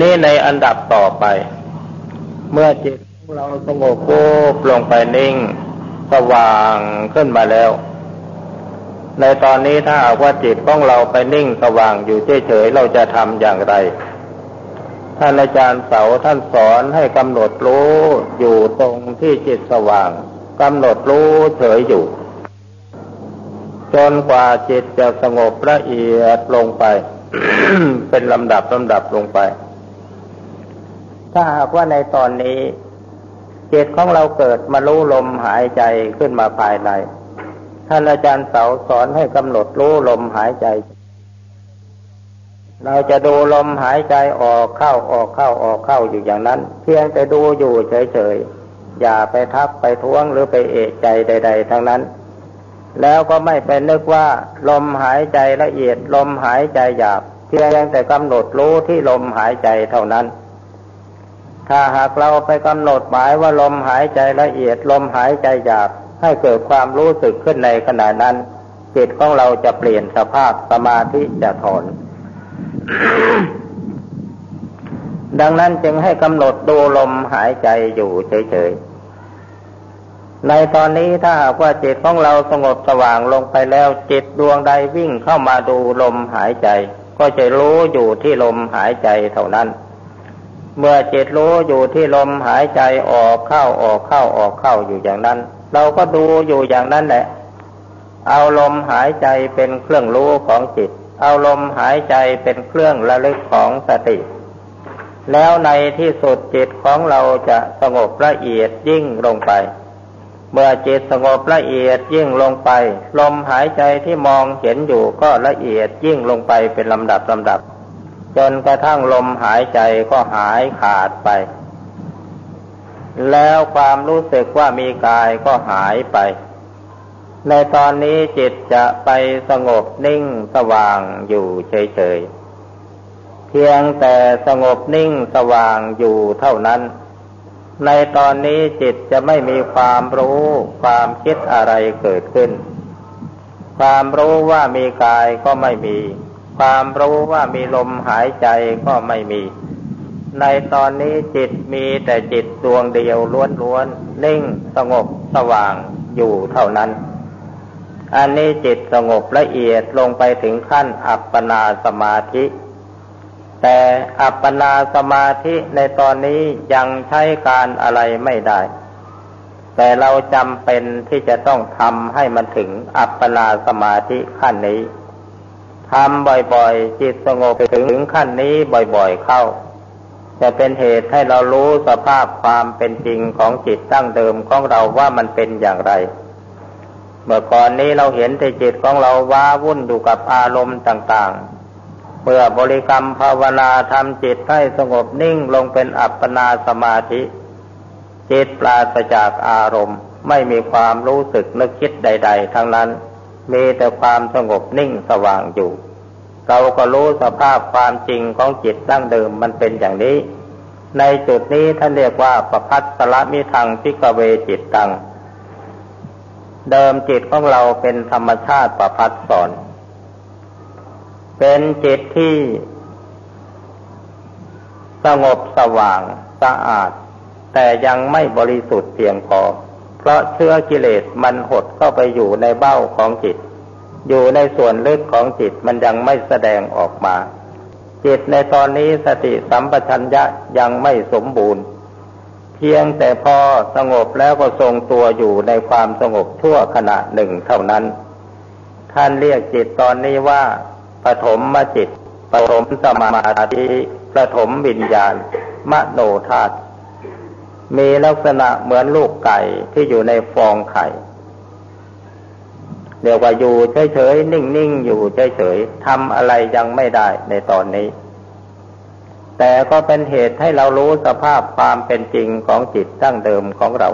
นี้ในอันดับต่อไป เมื่อจิตของเราสงบปุ๊บลงไปนิ่งสว่างขึ้นมาแล้ว ในตอนนี้ถ้าหากว่าจิตของเราไปนิ่งสว่างอยู่เฉยๆเราจะทำอย่างไร ท่านอาจารย์เสาท่านสอนให้กำหนดรู้อยู่ตรงที่จิตสว่างกำหนดรู้เฉยอยู่ จนกว่าจิตจะสงบละเอียดลงไป เป็นลำดับลำดับลงไป ถ้าหากว่าในตอนนี้จิตของเราเกิดมารู้ลมหายใจขึ้นมาภายในท่านอาจารย์เสาสอนให้กำหนดรู้ลมหายใจ เราจะดูลมหายใจออกเข้าออกเข้าออกเข้าอยู่อย่างนั้น เพียงแต่ดูอยู่เฉยๆ อย่าไปทับไปท้วงหรือไปเอะใจใด ๆ ทั้งนั้น แล้วก็ไม่ไปนึกว่า ลมหายใจละเอียดลมหายใจหยาบ เพียงแต่กำหนดรู้ที่ลมหายใจเท่านั้น ถ้าหากเราไปกำหนดหมายว่าลมหายใจละเอียดลมหายใจหยาบให้เกิดความรู้สึกขึ้นในขณะนั้นจิตของเราจะเปลี่ยนสภาพสมาธิจะถอน ดังนั้นจึงให้กำหนดดูลมหายใจอยู่เฉยๆ ในตอนนี้ถ้าหากว่าจิตของเราสงบสว่างลงไปแล้วจิตดวงใดวิ่งเข้ามาดูลมหายใจ ก็จะรู้อยู่ที่ลมหายใจเท่านั้น เมื่อจิตรู้อยู่ที่ลมหายใจออกเข้าออกเข้าออกเข้าอยู่อย่างนั้น เราก็ดูอยู่อย่างนั้นแหละ เอาลมหายใจเป็นเครื่องรู้ของจิต เอาลมหายใจเป็นเครื่องระลึกของสติ แล้วในที่สุดจิตของเราจะสงบละเอียดยิ่งลงไป เมื่อจิตสงบละเอียดยิ่งลงไป ลมหายใจที่มองเห็นอยู่ก็ละเอียดยิ่งลงไปเป็นลำดับลำดับ จนกระทั่งลมหายใจก็หายขาดไป แล้วความรู้สึกว่ามีกายก็หายไป ในตอนนี้จิตจะไปสงบนิ่งสว่างอยู่เฉยๆ เพียงแต่สงบนิ่งสว่างอยู่เท่านั้น ในตอนนี้จิตจะไม่มีความรู้ความคิดอะไรเกิดขึ้น ความรู้ว่ามีกายก็ไม่มี ความรู้ว่ามีลมหายใจก็ไม่มี ในตอนนี้จิตมีแต่จิตดวงเดียวล้วนๆนิ่งสงบสว่างอยู่เท่านั้น อันนี้จิตสงบละเอียดลงไปถึงขั้นอัปปนาสมาธิ แต่อัปปนาสมาธิในตอนนี้ยังใช้การอะไรไม่ได้ แต่เราจำเป็นที่จะต้องทำให้มันถึงอัปปนาสมาธิขั้นนี้ ทำบ่อยๆ จิตสงบถึงขั้นนี้บ่อยๆเข้า จะเป็นเหตุให้เรารู้สภาพความเป็นจริงของจิตตั้งเดิมของเราว่ามันเป็นอย่างไร เมื่อก่อนนี้เราเห็นแต่จิตของเราว้าวุ่นอยู่กับอารมณ์ต่างๆ เมื่อบริกรรมภาวนาทำจิตให้สงบนิ่งลงเป็นอัปปนาสมาธิ จิตปราศจากอารมณ์ ไม่มีความรู้สึกนึกคิดใด ๆ ทั้งนั้น มีแต่ความสงบนิ่งสว่างอยู่ เราก็รู้สภาพความจริงของจิตดั้งเดิมมันเป็นอย่างนี้ ในจุดนี้ท่านเรียกว่าประพัสสละมิทังพิกเวจิตตัง เดิมจิตของเราเป็นธรรมชาติประพัดสอน เป็นจิตที่สงบสว่างสะอาด แต่ยังไม่บริสุทธิ์เพียงพอ เพราะเชื้อกิเลสมันหดเข้าไปอยู่ในเบ้าของจิต อยู่ในส่วนลึกของจิตมันยังไม่แสดงออกมา จิตในตอนนี้สติสัมปชัญญะยังไม่สมบูรณ์ เพียงแต่พอสงบแล้วก็ทรงตัวอยู่ในความสงบชั่วขณะหนึ่งเท่านั้น ท่านเรียกจิตตอนนี้ว่าปฐมมจิตปฐมสมาธิปฐมวิญญาณ มโนธาตุ มีลักษณะเหมือนลูกไก่ที่อยู่ในฟองไข่เรียกว่าอยู่เฉยๆ นิ่งๆ อยู่เฉยๆทำอะไรยังไม่ได้ในตอนนี้ แต่ก็เป็นเหตุให้เรารู้สภาพความเป็นจริงของจิตตั้งเดิมของเรา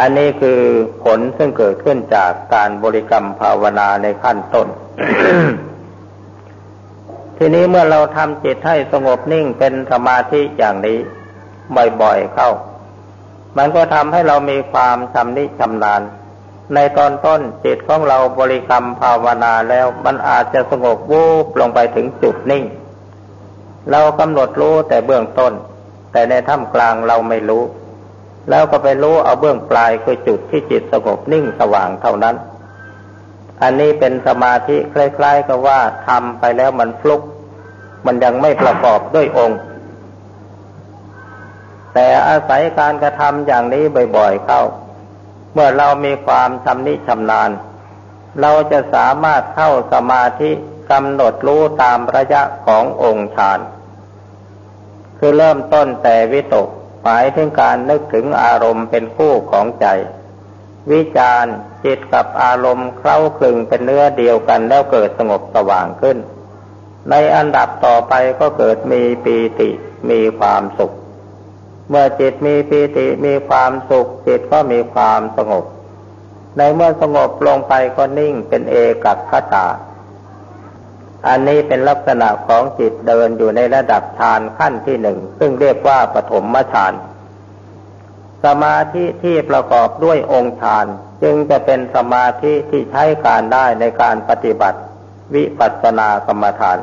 อันนี้คือผลซึ่งเกิดขึ้นจากการบริกรรมภาวนาในขั้นต้น ทีนี้เมื่อเราทำจิตให้สงบนิ่งเป็นสมาธิอย่างนี้ บ่อยๆเข้า มันก็ทำให้เรามีความชำนิชำนาญ ในตอนต้นจิตของเราบริกรรมภาวนาแล้วมันอาจจะสงบวูบลงไปถึงจุดนิ่ง เรากำหนดรู้แต่เบื้องต้น แต่ในท่ามกลางเราไม่รู้ แล้วก็ไปรู้เอาเบื้องปลายคือจุดที่จิตสงบนิ่งสว่างเท่านั้น อันนี้เป็นสมาธิคล้ายๆกับว่าทำไปแล้วมันฟลุก มันยังไม่ประกอบด้วยองค์ แต่อาศัยการกระทำอย่างนี้บ่อยๆเข้า เมื่อเรามีความชำนิชำนาญ เราจะสามารถเข้าสมาธิกำหนดรู้ตามระยะขององค์ฌาน คือเริ่มต้นแต่วิตก หมายถึงการนึกถึงอารมณ์เป็นคู่ของใจ วิจาร จิตกับอารมณ์เคล้าคลึงเป็นเนื้อเดียวกันแล้วเกิดสงบสว่างขึ้น ในอันดับต่อไปก็เกิดมีปีติมีความสุข เมื่อจิตมีปีติมีความสุข จิตก็มีความสงบ ในเมื่อสงบลงไปก็นิ่งเป็นเอกัคตาอันนี้เป็นลักษณะของจิตเดินอยู่ในระดับฌานขั้นที่หนึ่ง ซึ่งเรียกว่าปฐมฌาน สมาธิที่ประกอบด้วยองค์ฌาน จึงจะเป็นสมาธิที่ใช้การได้ในการปฏิบัติ วิปัสสนากรรมฐาน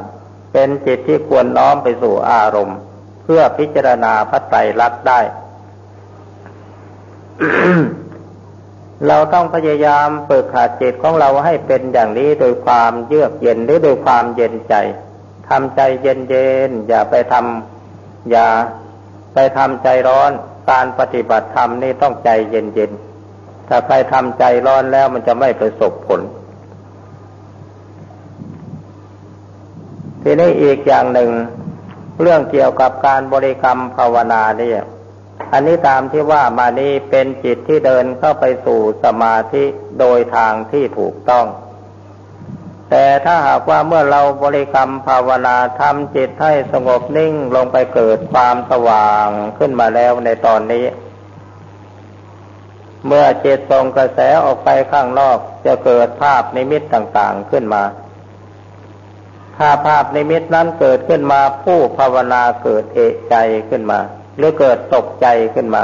เป็นจิตที่ควรน้อมไปสู่อารมณ์ เพื่อพิจารณาพระไตรลักษณ์ได้ เราต้องพยายามฝึกขาดจิตของเราให้เป็นอย่างนี้โดยความเยือกเย็นหรือโดยความเย็นใจทำใจเย็นเย็นอย่าไปทำอย่าไปทำใจร้อน การปฏิบัติธรรมนี่ต้องใจเย็นเย็น ถ้าใครทำใจร้อนแล้วมันจะไม่ประสบผล ทีนี้อีกอย่างหนึ่ง เรื่องเกี่ยวกับการบริกรรมภาวนาเนี่ย อันนี้ตามที่ว่ามานี้เป็นจิตที่เดินเข้าไปสู่สมาธิโดยทางที่ถูกต้อง แต่ถ้าหากว่าเมื่อเราบริกรรมภาวนาทำจิตให้สงบนิ่งลงไปเกิดความสว่างขึ้นมาแล้วในตอนนี้ เมื่อจิตส่งกระแสออกไปข้างนอกจะเกิดภาพนิมิตต่างๆขึ้นมา ถ้าภาพในมิตนั้นเกิดขึ้นมาผู้ภาวนาเกิดเอกใจขึ้นมา หรือเกิดตกใจขึ้นมา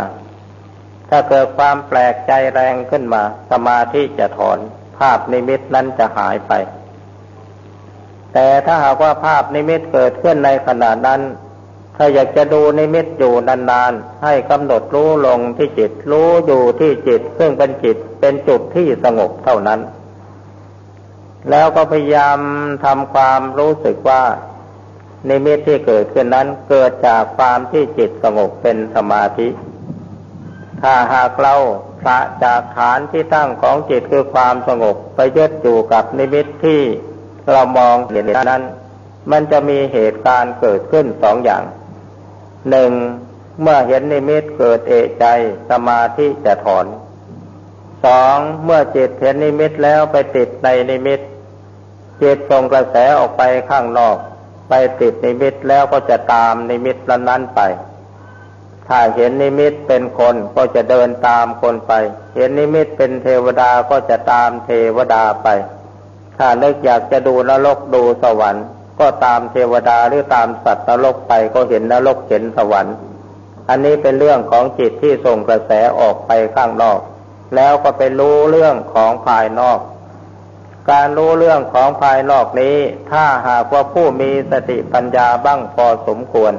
ถ้าเกิดความแปลกใจแรงขึ้นมา สมาธิจะถอน ภาพนิมิตนั้นจะหายไป แต่ถ้าหากว่าภาพนิมิตเกิดขึ้นในขณะนั้น ถ้าอยากจะดูนิมิตอยู่นานๆ ให้กำหนดรู้ลงที่จิต รู้อยู่ที่จิต ซึ่งเป็นจิตเป็นจุดที่สงบเท่านั้น แล้วก็พยายามทำความรู้สึกว่านิมิตที่เกิดขึ้นนั้นเกิดจากความที่จิตสงบเป็นสมาธิ ถ้าหากเราผละจากฐานที่ตั้งของจิตคือความสงบไปยึดอยู่กับนิมิตที่เรามองเห็นนั้น มันจะมีเหตุการณ์เกิดขึ้นสองอย่าง หนึ่งเมื่อเห็นนิมิตเกิดเอะใจสมาธิจะถอนสองเมื่อจิตเห็นนิมิตแล้วไปติดในนิมิตจิตส่งกระแสออกไปข้างนอก ไปติดนิมิตแล้วก็จะตามนิมิตนั้นไป ถ้าเห็นนิมิตเป็นคนก็จะเดินตามคนไป เห็นนิมิตเป็นเทวดาก็จะตามเทวดาไป ถ้านึกอยากจะดูนรกดูสวรรค์ ก็ตามเทวดาหรือตามสัตว์นรกไปก็เห็นนรกเห็นสวรรค์ อันนี้เป็นเรื่องของจิตที่ส่งกระแสออกไปข้างนอก แล้วก็ไปรู้เรื่องของภายนอก การรู้เรื่องของภายนอกนี้ ถ้าหากว่าผู้มีสติปัญญาบ้างพอสมควร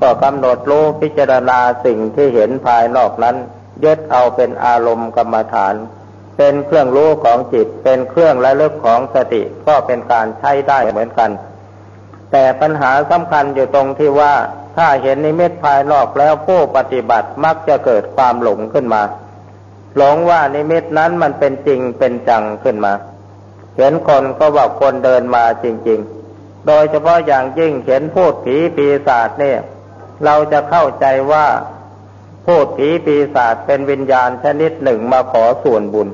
ก็กำหนดรู้พิจารณาสิ่งที่เห็นภายนอกนั้นยึดเอาเป็นอารมณ์กรรมฐานเป็นเครื่องรู้ของจิต เป็นเครื่องระลึกของสติ ก็เป็นการใช้ได้เหมือนกัน แต่ปัญหาสำคัญอยู่ตรงที่ว่าถ้าเห็นนิมิตภายนอกแล้วผู้ปฏิบัติมักจะเกิดความหลงขึ้นมา หลงว่านิมิตนั้นมันเป็นจริงเป็นจังขึ้นมา เห็นคนก็ว่าคนเดินมาจริง ๆ โดยเฉพาะอย่างยิ่งเห็นพูดผีปีศาจเนี่ย เราจะเข้าใจว่าพูดผีปีศาจเป็นวิญญาณชนิดหนึ่งมาขอส่วนบุญ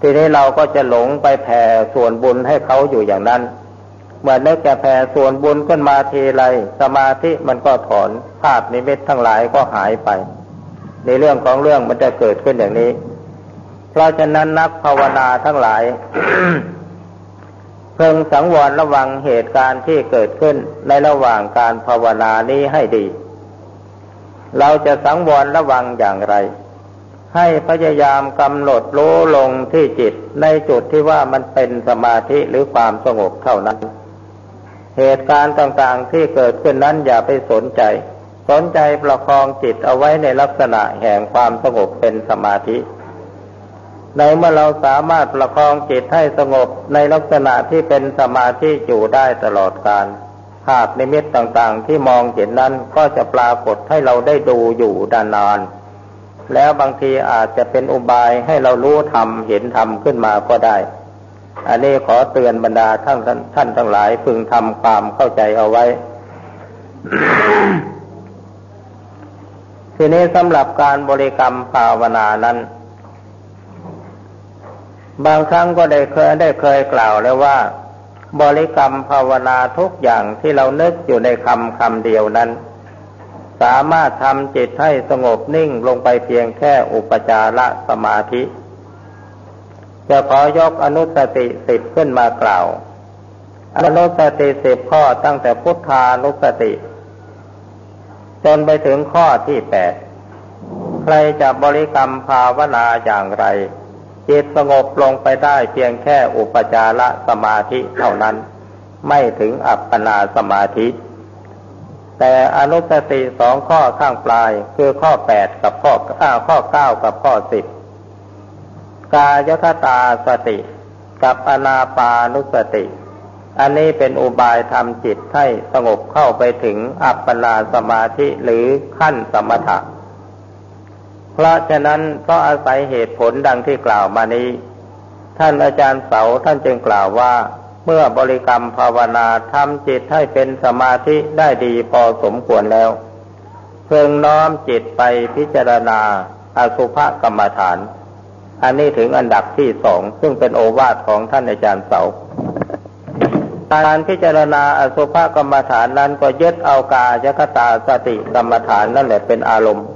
ทีนี้เราก็จะหลงไปแผ่ส่วนบุญให้เขาอยู่อย่างนั้น เมื่อนึกจะแผ่ส่วนบุญขึ้นมาทีไรสมาธิมันก็ถอนภาพนิมิตทั้งหลายก็หายไป ในเรื่องของเรื่องมันจะเกิดขึ้นอย่างนี้ เพราะฉะนั้นนักภาวนาทั้งหลายเพิ่งสังวรระวังเหตุการณ์ที่เกิดขึ้นในระหว่างการภาวนานี้ให้ดี เราจะสังวรระวังอย่างไร ให้พยายามกำหนดรู้ลงที่จิตในจุดที่ว่ามันเป็นสมาธิหรือความสงบเท่านั้น เหตุการณ์ต่างๆที่เกิดขึ้นนั้นอย่าไปสนใจ สนใจประคองจิตเอาไว้ในลักษณะแห่งความสงบเป็นสมาธิ ในเมื่อเราสามารถประคองจิตให้สงบในลักษณะที่เป็นสมาธิอยู่ได้ตลอดกาลภาพนิมิตต่างๆ ที่มองเห็นนั้นก็จะปรากฏให้เราได้ดูอยู่ดานาน แล้วบางทีอาจจะเป็นอุบายให้เรารู้ธรรมเห็นธรรมขึ้นมาก็ได้ อันนี้ขอเตือนบรรดาท่านท่านทั้งหลายพึงทำความเข้าใจเอาไว้ ทีนี้สำหรับการบริกรรมภาวนานั้น บางครั้งก็ได้เคยได้เคยกล่าวแล้วว่า บริกรรมภาวนาทุกอย่างที่เรานึกอยู่ในคำคำเดียวนั้น สามารถทำจิตให้สงบนิ่งลงไปเพียงแค่อุปจารสมาธิ จะขอยกอนุสติสิบขึ้นมากล่าว อนุสติสิบข้อตั้งแต่พุทธานุสติ จนไปถึงข้อที่แปดใครจะบริกรรมภาวนาอย่างไร จิตสงบลงไปได้เพียงแค่อุปจารสมาธิเท่านั้น ไม่ถึงอัปปนาสมาธิ แต่อนุสติสองข้อข้างปลายคือข้อแปดกับข้อข้อเก้ากับข้อสิบ กายคตาสติ กับอนาปานุสติ อันนี้เป็นอุบายทำจิตให้สงบเข้าไปถึงอัปปนาสมาธิหรือขั้นสมถะ เพราะฉะนั้นก็อาศัยเหตุผลดังที่กล่าวมานี้ ท่านอาจารย์เสาท่านจึงกล่าวว่า เมื่อบริกรรมภาวนาทำจิตให้เป็นสมาธิได้ดีพอสมควรแล้วเพิ่งน้อมจิตไปพิจารณาอสุภกรรมฐาน อันนี้ถึงอันดับที่สอง ซึ่งเป็นโอวาทของท่านอาจารย์เสา การพิจารณาอสุภกรรมฐานนั้นก็ยึดเอากายคตาสติกรรมฐานนั่นแหละเป็นอารมณ์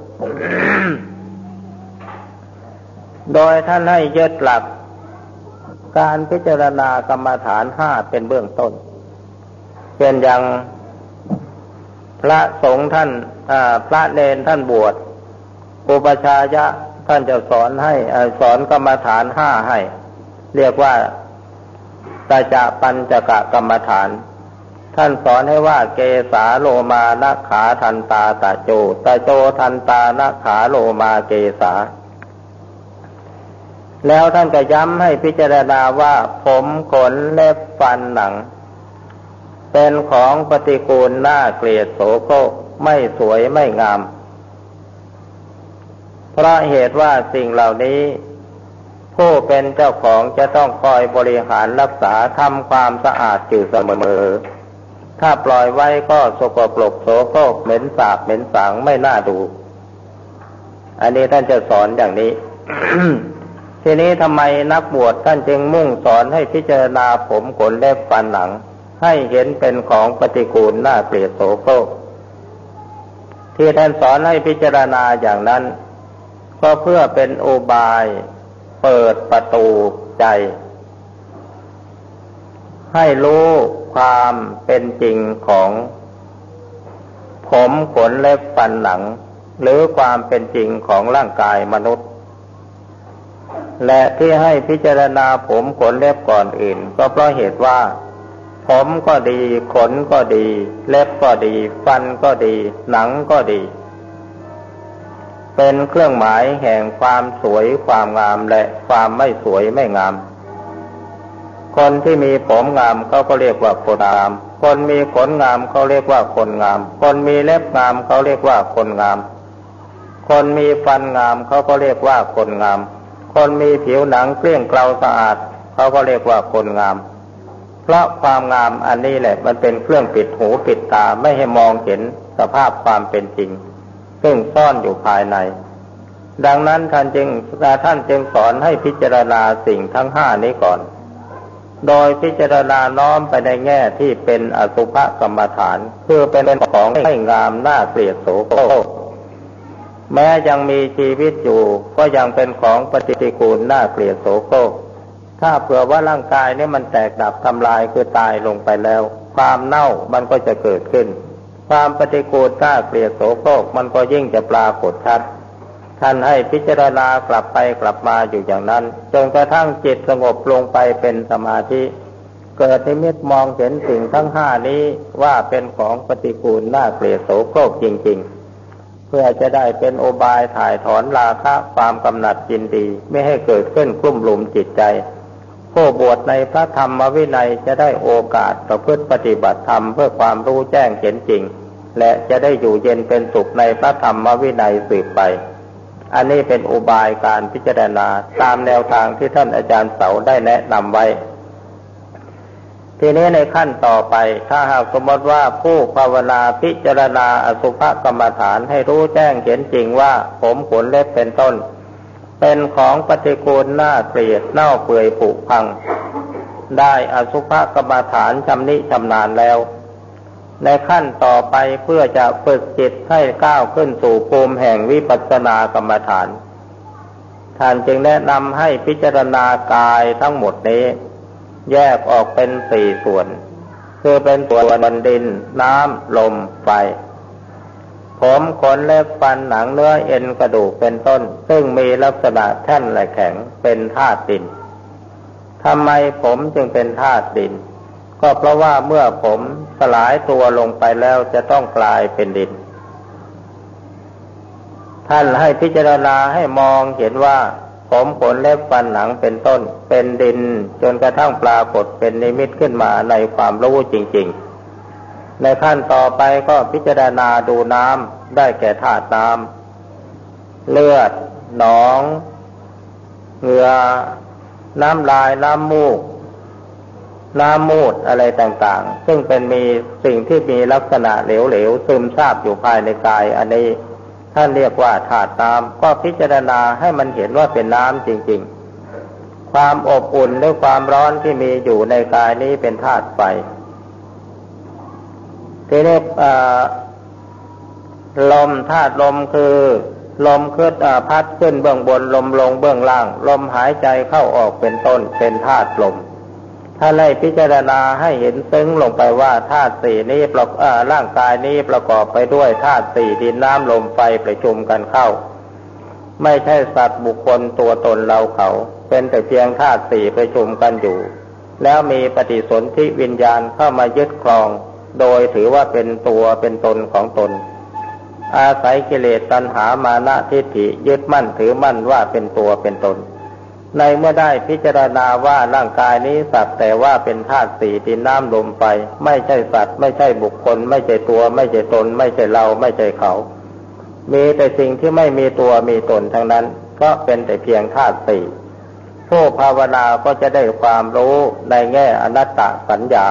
โดยท่านให้ยึดหลัก การพิจารณากรรมฐานห้าเป็นเบื้องต้นเช่นอย่างพระสงฆ์ท่านพระเนนท่านบวชอุปชายะ ท่านจะสอนให้สอนกรรมฐานห้าให้ เรียกว่าตาจะปัญจกะกรรมฐาน ท่านสอนให้ว่าเกสาโลมานะขาทันตาตะโจตะโจทันตานะขาโลมาเกสา แล้วท่านก็ย้ำให้พิจารณาว่าผมขนเล็บฟันหนัง เป็นของปฏิกูลน่าเกลียดโสโครกไม่สวยไม่งาม เพราะเหตุว่าสิ่งเหล่านี้ ผู้เป็นเจ้าของจะต้องคอยบริหารรักษาทำความสะอาดอยู่เสมอ ถ้าปล่อยไว้ก็สกปรกโสโครกเหม็นสาบเหม็นสางไม่น่าดู อันนี้ท่านจะสอนอย่างนี้ ทีนี้ทำไมนักบวชท่านจึงมุ่งสอนให้พิจารณาผมขนเล็บฟันหนัง ให้เห็นเป็นของปฏิกูลน่าเกลียดโสโครกที่ท่านสอนให้พิจารณาอย่างนั้น ก็เพื่อเป็นโอบายเปิดประตูใจ ให้รู้ความเป็นจริงของ ผมขนเล็บฟันหนัง หรือความเป็นจริงของร่างกายมนุษย์ และที่ให้พิจารณาผมขนเล็บก่อนอื่น ก็เพราะเหตุว่า ผมก็ดี ขนก็ดี เล็บก็ดี ฟันก็ดี หนังก็ดี เป็นเครื่องหมายแห่งความสวยความงามและความไม่สวยไม่งาม คนที่มีผมงามเขาก็เรียกว่าคนงาม คนมีขนงามเขาเรียกว่าคนงาม คนมีเล็บงามเขาเรียกว่าคนงาม คนมีฟันงามเขาก็เรียกว่าคนงาม คนมีผิวหนังเกลี้ยงเกลาสะอาดเขาก็เรียกว่าคนงาม เพราะความงามอันนี้แหละมันเป็นเครื่องปิดหูปิดตาไม่ให้มองเห็นสภาพความเป็นจริง ซึ่งซ่อนอยู่ภายใน ดังนั้นท่านจึงท่านจึงสอนให้พิจารณาสิ่งทั้งห้านี้ก่อน โดยพิจารณาน้อมไปในแง่ที่เป็นอสุภกรรมฐาน คือเป็นของให้งามน่าเกลียดโสโครกแม้ยังมีชีวิตอยู่ก็ยังเป็นของปฏิกูลน่าเกลียดโสโครกถ้าเผื่อว่าร่างกายนี่มันแตกดับทำลายคือตายลงไปแล้ว ความเน่ามันก็จะเกิดขึ้น ความปฏิกูลน่าเกลียดโสโครกมันก็ยิ่งจะปรากฏชัด ท่านให้พิจารณากลับไปกลับมาอยู่อย่างนั้น จนกระทั่งจิตสงบลงไปเป็นสมาธิ เกิดนิมิตมองเห็นสิ่งทั้งห้านี้ว่าเป็นของปฏิกูลน่าเกลียดโสโครกจริง ๆ เพื่อจะได้เป็นโอบายถ่ายถอนราคะความกำหนัดจินดี ไม่ให้เกิดขึ้นกลุ่มลุมจิตใจ ผู้บวชในพระธรรมวินัยจะได้โอกาสประพฤติปฏิบัติธรรมเพื่อความรู้แจ้งเห็นจริง และจะได้อยู่เย็นเป็นสุขในพระธรรมวินัยสืบไป อันนี้เป็นอุบายการพิจารณาตามแนวทางที่ท่านอาจารย์เสาได้แนะนำไว้ ทีนี้ในขั้นต่อไปถ้าหากสมมติว่าผู้ภาวนาพิจารณาอสุภกรรมฐานให้รู้แจ้งเห็นจริงว่าผมขนเล็บเป็นต้น เป็นของปฏิกูลน้าเกลียดเน่าเปื่อยผุพัง ได้อสุภกรรมฐานชำนิชำนาญแล้ว ในขั้นต่อไปเพื่อจะฝึกจิตให้ก้าวขึ้นสู่ภูมิแห่งวิปัสสนากรรมฐาน ท่านจึงแนะนำให้พิจารณากายทั้งหมดนี้ แยกออกเป็นสี่ส่วน คือเป็นตัวบันดิน น้ำ ลม ไฟ ผมขนเล็บฟันหนังเนื้อเอ็นกระดูกเป็นต้น ซึ่งมีลักษณะแท่นและแข็งเป็นธาตุดินทำไมผมจึงเป็นธาตุดิน ก็เพราะว่าเมื่อผมสลายตัวลงไปแล้วจะต้องกลายเป็นดิน ท่านให้พิจารณาให้มองเห็นว่า ผมขนเล็บฟันหนังเป็นต้น เป็นดิน จนกระทั่งปรากฏเป็นนิมิตขึ้นมาในความรู้จริง ๆ ในขั้นต่อไปก็พิจารณาดูน้ำได้แก่ธาตุน้ำเลือด หนอง เหงื่อ น้ำลาย น้ำมูก น้ำมูดอะไรต่างๆ ซึ่งเป็นมีสิ่งที่มีลักษณะเหลวๆซึมซาบอยู่ภายในกาย อันนี้ท่านเรียกว่าธาตุน้ำก็พิจารณาให้มันเห็นว่าเป็นน้ำจริง ๆ ความอบอุ่นหรือความร้อนที่มีอยู่ในกายนี้เป็นธาตุไฟ ทีนี้ลมธาตุลมคือลมขึ้นพัดขึ้นเบื้องบนลมลงเบื้องล่าง ลมหายใจเข้าออกเป็นต้นเป็นธาตุลม ถ้าไล่พิจารณาให้เห็นซึ้งลงไปว่าธาตุสี่นี้ประร่างกายนี้ประกอบไปด้วยธาตุสี่ดินน้ำลมไฟประชุมกันเข้า ไม่ใช่สัตว์บุคคลตัวตนเราเขา เป็นแต่เพียงธาตุสี่ประชุมกันอยู่ แล้วมีปฏิสนธิวิญญาณเข้ามายึดครอง โดยถือว่าเป็นตัวเป็นตนของตน อาศัยกิเลสตัณหามานะทิฏฐิยึดมั่นถือมั่นว่าเป็นตัวเป็นตน ในเมื่อได้พิจารณาว่าร่างกายนี้สัตว์แต่ว่าเป็นธาตุสี่ดินน้ำลมไฟไม่ใช่สัตว์ ไม่ใช่บุคคล ไม่ใช่ตัว ไม่ใช่ตน ไม่ใช่เราไม่ใช่เขา มีแต่สิ่งที่ไม่มีตัวมีตนทั้งนั้น ก็เป็นแต่เพียงธาตุสี่ผู้ภาวนาก็จะได้ความรู้ในแง่อนัตตสัญญา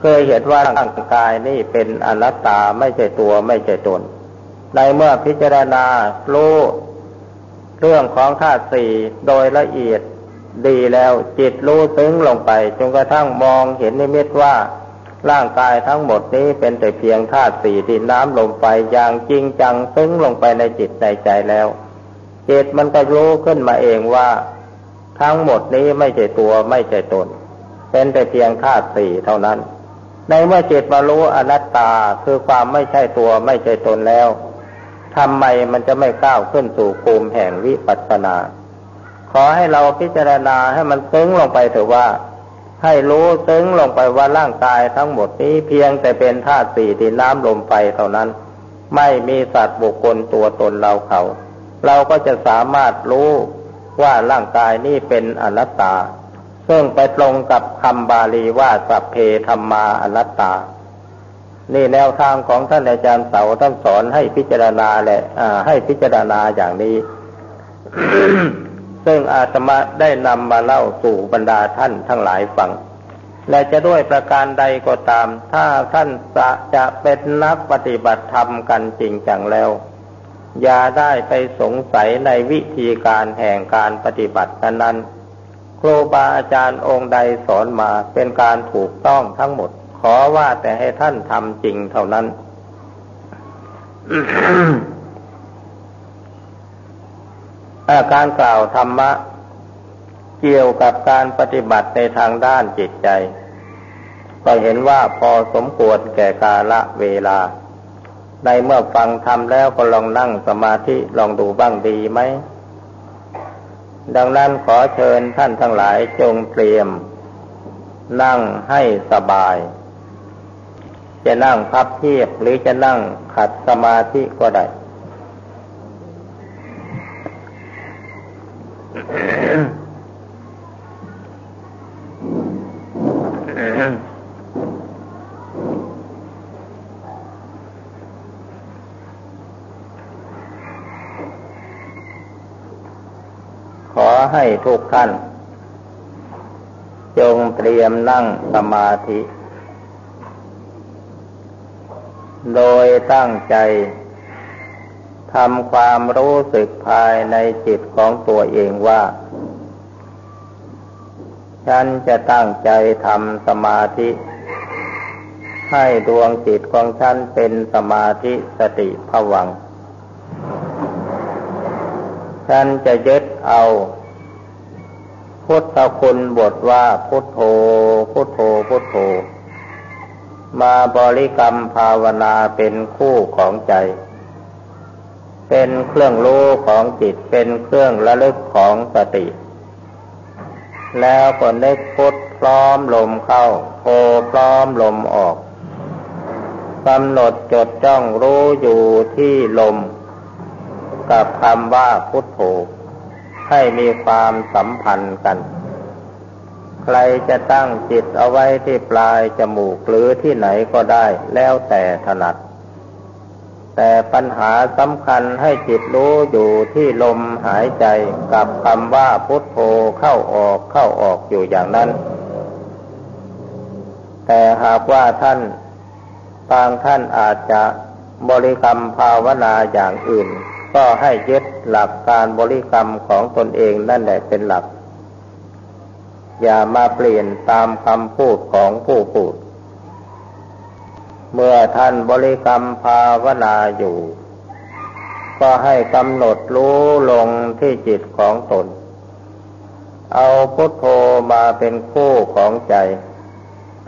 เคยเห็นว่าร่างกายนี้เป็นอนัตตาไม่ใช่ตัวไม่ใช่ตน ในเมื่อพิจารณารู้เรื่องของธาตุสี่โดยละเอียดดีแล้วจิตรู้ซึ้งลงไปจนกระทั่งมองเห็นนิมิตว่า ร่างกายทั้งหมดนี้เป็นแต่เพียงธาตุสี่ดินน้ำลมไฟอย่างจริงจังซึ้งลงไปในจิตในใจแล้ว จิตมันก็รู้ขึ้นมาเองว่า ทั้งหมดนี้ไม่ใช่ตัวไม่ใช่ตน เป็นแต่เพียงธาตุสี่เท่านั้น ในเมื่อจิตมารู้อนัตตาคือความไม่ใช่ตัวไม่ใช่ตนแล้วทำไมมันจะไม่ก้าวขึ้นสู่ภูมิแห่งวิปัสสนา ขอให้เราพิจารณาให้มันซึ้งลงไปเถอะว่า ให้รู้ซึ้งลงไปว่าร่างกายทั้งหมดนี้เพียงแต่เป็นธาตุสี่ดินน้ำลมไฟเท่านั้น ไม่มีสัตว์บุคคลตัวตนเราเขา เราก็จะสามารถรู้ว่าร่างกายนี้เป็นอนัตตา ซึ่งไปตรงกับคำบาลีว่าสัพเพธรรมาอนัตตา นี่แนวทางของท่านอาจารย์เสาท่านสอนให้พิจารณาแหละให้พิจารณาอย่างนี้ ซึ่งอาตมาได้นำมาเล่าสู่บรรดาท่านทั้งหลายฟังและจะด้วยประการใดก็ตาม ถ้าท่านจะจะเป็นนักปฏิบัติธรรมกันจริงจังแล้ว อย่าได้ไปสงสัยในวิธีการแห่งการปฏิบัตินั้น ครูบาอาจารย์องค์ใดสอนมาเป็นการถูกต้องทั้งหมด ขอว่าแต่ให้ท่านทำจริงเท่านั้นาการกล่าวธรรมะ เกี่ยวกับการปฏิบัติในทางด้านจิตใจ ก็เห็นว่าพอสมควรแก่กาละเวลา ในเมื่อฟังทำแล้วก็ลองนั่งสมาธิลองดูบ้างดีไหม ดังนั้นขอเชิญท่านทั้งหลายจงเตรียม นั่งให้สบาย จะนั่งพับเทียบหรือจะนั่งขัดสมาธิก็ได้ ทุกท่าน จงเตรียมนั่งสมาธิ โดยตั้งใจทำความรู้สึกภายในจิตของตัวเองว่า ฉันจะตั้งใจทำสมาธิ ให้ดวงจิตของฉันเป็นสมาธิสติผวังฉันจะยึดเอา พุทธคุณบทว่าพุทโธ พุทโธ พุทโธ มาบริกรรมภาวนาเป็นคู่ของใจ เป็นเครื่องรู้ของจิต เป็นเครื่องระลึกของสติ แล้วก็นึกพุทพร้อมลมเข้าโธพร้อมลมออกกำหนดจดจ้องรู้อยู่ที่ลม กับคำว่าพุทโธ ให้มีความสัมพันธ์กัน ใครจะตั้งจิตเอาไว้ที่ปลายจมูกหรือที่ไหนก็ได้แล้วแต่ถนัด แต่ปัญหาสำคัญให้จิตรู้อยู่ที่ลมหายใจกับคำว่าพุทโธเข้าออกเข้าออกอยู่อย่างนั้น แต่หากว่าท่านบางท่านอาจจะบริกรรมภาวนาอย่างอื่น ก็ให้ยึดหลักการบริกรรมของตนเองนั่นแหละเป็นหลัก อย่ามาเปลี่ยนตามคำพูดของผู้พูด เมื่อท่านบริกรรมภาวนาอยู่ ก็ให้กำหนดรู้ลงที่จิตของตน เอาพุทโธมาเป็นคู่ของใจ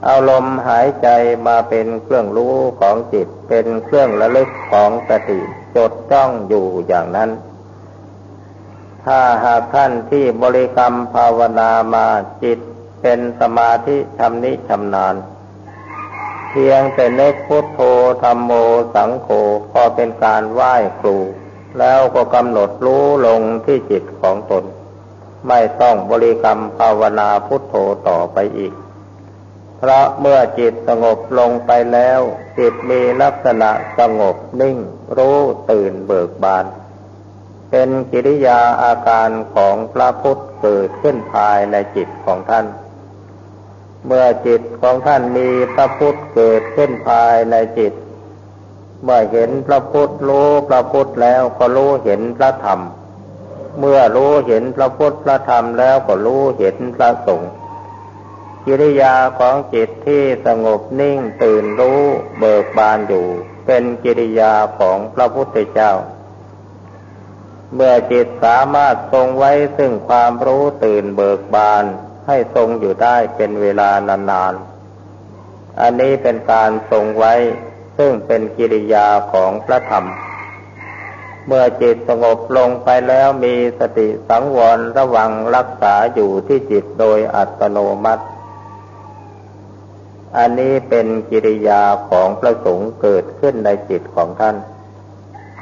เอาลมหายใจมาเป็นเครื่องรู้ของจิต เป็นเครื่องระลึกของสติ จดจ้องอยู่อย่างนั้น ถ้าหากท่านที่บริกรรมภาวนามาจิตเป็นสมาธิชำนิชำนาญ เพียงแต่นึกพุทโธธรรมโมสังโฆพอเป็นการไหว้ครู แล้วก็กำหนดรู้ลงที่จิตของตน ไม่ต้องบริกรรมภาวนาพุทโธต่อไปอีก เพราะเมื่อจิตสงบลงไปแล้ว จิตมีลักษณะสงบนิ่ง รู้ตื่นเบิกบาน เป็นกิริยาอาการของพระพุทธเกิดขึ้นภายในจิตของท่าน เมื่อจิตของท่านมีพระพุทธเกิดขึ้นภายในจิต เมื่อเห็นพระพุทธรู้พระพุทธแล้วก็รู้เห็นพระธรรม เมื่อรู้เห็นพระพุทธพระธรรมแล้วก็รู้เห็นพระสงฆ์ กิริยาของจิตที่สงบนิ่งตื่นรู้เบิกบานอยู่ เป็นกิริยาของพระพุทธเจ้า เมื่อจิตสามารถทรงไว้ซึ่งความรู้ตื่นเบิกบานให้ทรงอยู่ได้เป็นเวลานานๆอันนี้เป็นการทรงไว้ซึ่งเป็นกิริยาของพระธรรม เมื่อจิตสงบลงไปแล้วมีสติสังวรระวังรักษาอยู่ที่จิตโดยอัตโนมัติ อันนี้เป็นกิริยาของประสงค์เกิดขึ้นในจิตของท่าน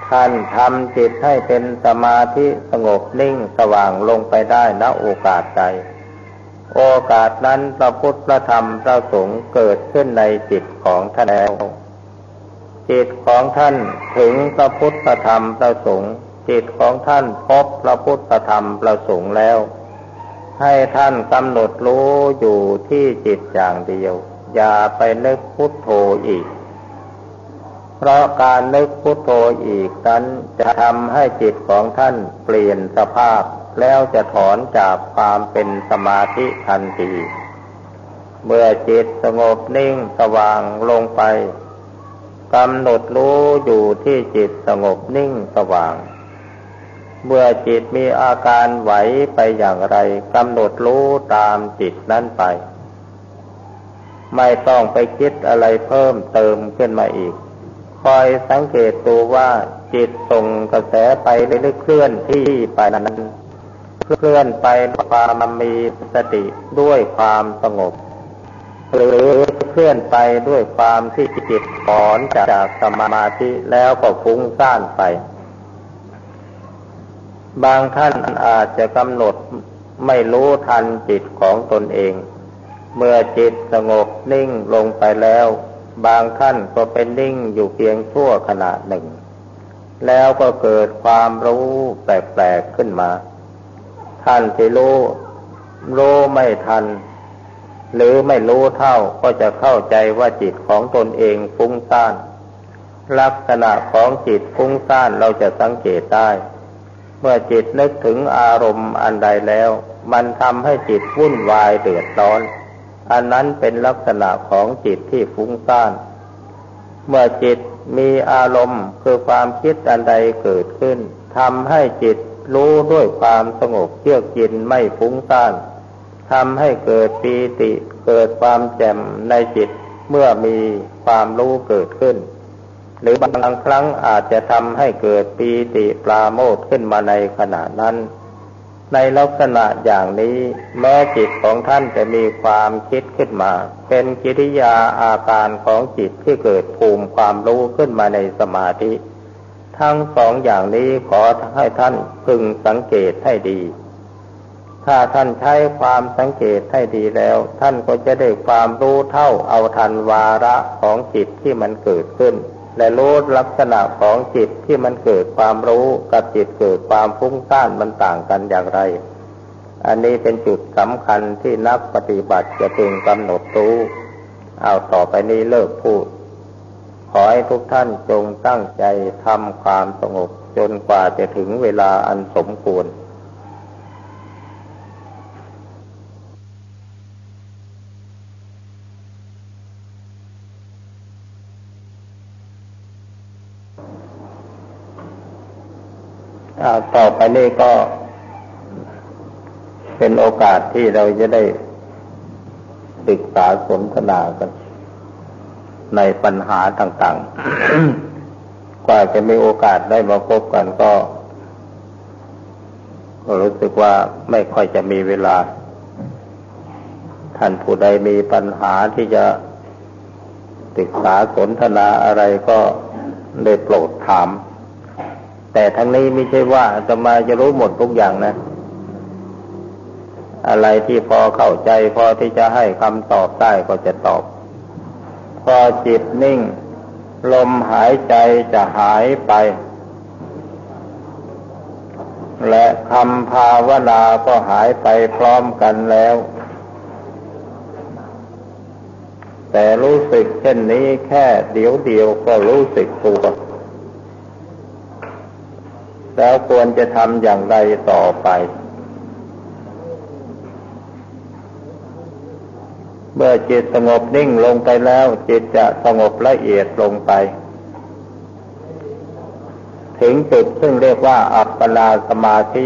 ท่านทำจิตให้เป็นสมาธิสงบนิ่งสว่างลงไปได้ณโอกาสใด โอกาสนั้นพระพุทธพระธรรมพระสงฆ์เกิดขึ้นในจิตของท่านแล้ว จิตของท่านถึงพระพุทธธรรมพระสงฆ์จิตของท่านพบพระพุทธธรรมพระสงฆ์แล้ว ให้ท่านกำหนดรู้อยู่ที่จิตอย่างเดียว อย่าไปนึกพุทโธอีก เพราะการนึกพุทโธอีกนั้นจะทำให้จิตของท่านเปลี่ยนสภาพแล้วจะถอนจากความเป็นสมาธิทันที เมื่อจิตสงบนิ่งสว่างลงไปกำหนดรู้อยู่ที่จิตสงบนิ่งสว่าง เมื่อจิตมีอาการไหวไปอย่างไรกำหนดรู้ตามจิตนั้นไป ไม่ต้องไปคิดอะไรเพิ่มเติมขึ้นมาอีก คอยสังเกตตัวว่าจิตส่งกระแสไปเรื่อยๆเคลื่อนที่ไปนั้น เคลื่อนไปความมีสติด้วยความสงบ หรือเคลื่อนไปด้วยความที่จิตถอนจากสมาธิแล้วก็ฟุ้งซ่านไป บางท่านอาจจะกำหนดไม่รู้ทันจิตของตนเอง เมื่อจิตสงบนิ่งลงไปแล้ว บางท่านก็เป็นนิ่งอยู่เพียงชั่วขณะหนึ่ง แล้วก็เกิดความรู้แปลกๆขึ้นมา ท่านที่รู้รู้ไม่ทัน หรือไม่รู้เท่าก็จะเข้าใจว่าจิตของตนเองฟุ้งซ่าน ลักษณะของจิตฟุ้งซ่านเราจะสังเกตได้ เมื่อจิตนึกถึงอารมณ์อันใดแล้ว มันทำให้จิตวุ่นวายเดือดร้อน อันนั้นเป็นลักษณะของจิตที่ฟุ้งซ่าน เมื่อจิตมีอารมณ์คือความคิดอันใดเกิดขึ้นทำให้จิตรู้ด้วยความสงบเยือกเย็นไม่ฟุ้งซ่านทำให้เกิดปีติเกิดความแจ่มในจิตเมื่อมีความรู้เกิดขึ้น หรือบางครั้งอาจจะทำให้เกิดปีติปราโมทขึ้นมาในขณะนั้น ในลักษณะอย่างนี้แม้จิตของท่านจะมีความคิดขึ้นมา เป็นกิริยาอาการของจิตที่เกิดภูมิความรู้ขึ้นมาในสมาธิ ทั้งสองอย่างนี้ขอให้ท่านพึงสังเกตให้ดี ถ้าท่านใช้ความสังเกตให้ดีแล้ว ท่านก็จะได้ความรู้เท่าเอาทันวาระของจิตที่มันเกิดขึ้น และรู้ลักษณะของจิตที่มันเกิดความรู้กับจิตเกิดความฟุ้งซ่านมันต่างกันอย่างไร อันนี้เป็นจุดสำคัญที่นักปฏิบัติจะพึงกำหนดรู้ เอาต่อไปนี้เลิกพูด ขอให้ทุกท่านจงตั้งใจทำความสงบจนกว่าจะถึงเวลาอันสมควร ต่อไปนี้ก็เป็นโอกาสที่เราจะได้ศึกษาสนทนากัน ในปัญหาต่างๆ กว่าจะมีโอกาสได้มาพบกันก็ก็รู้สึกว่าไม่ค่อยจะมีเวลา ท่านผู้ใดมีปัญหาที่จะศึกษาสนทนาอะไรก็ได้โปรดถาม แต่ทั้งนี้ไม่ใช่ว่าจะมาจะรู้หมดทุกอย่างนะ อะไรที่พอเข้าใจพอที่จะให้คำตอบได้ก็จะตอบ พอจิตนิ่ง ลมหายใจจะหายไป และคำภาวนาก็หายไปพร้อมกันแล้ว แต่รู้สึกเช่นนี้แค่เดียวเดียวก็รู้สึกตัว แล้วควรจะทำอย่างไรต่อไป เมื่อจิตสงบนิ่งลงไปแล้ว จิตจะสงบละเอียดลงไป ถึงจุดซึ่งเรียกว่า อัปปนาสมาธิ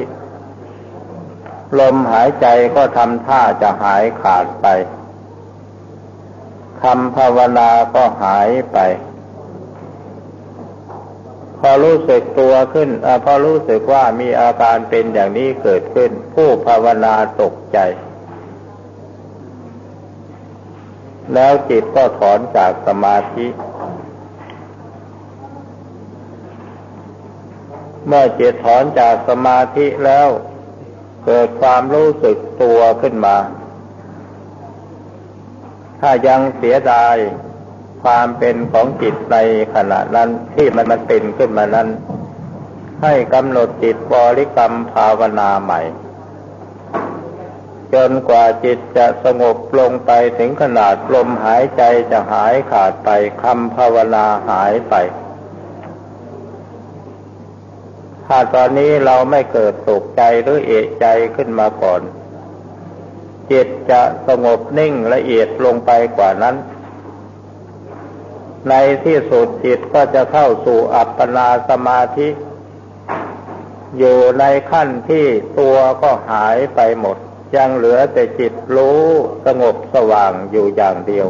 ลมหายใจก็ทำท่าจะหายขาดไปคำภาวนาก็หายไป อรู้สึกตัวขึ้นอพอรู้สึกว่ามีอาการเป็นอย่างนี้เกิดขึ้น ผู้ภาวนาตกใจ แล้วจิตก็ถอนจากสมาธิ เมื่อจิตถอนจากสมาธิแล้ว เกิดความรู้สึกตัวขึ้นมา ถ้ายังเสียดาย ความเป็นของจิตในขณะนั้นที่มันมันเป็นขึ้นมานั้น ให้กำหนดจิตบริกรรมภาวนาใหม่ จนกว่าจิตจะสงบลงไปถึงขนาดลมหายใจจะหายขาดไปคำภาวนาหายไปถ้าตอนนี้เราไม่เกิดตกใจหรือเอะใจขึ้นมาก่อนจิตจะสงบนิ่งละเอียดลงไปกว่านั้น ในที่สุดจิตก็จะเข้าสู่อัปปนาสมาธิ อยู่ในขั้นที่ตัวก็หายไปหมด ยังเหลือแต่จิตรู้สงบสว่างอยู่อย่างเดียว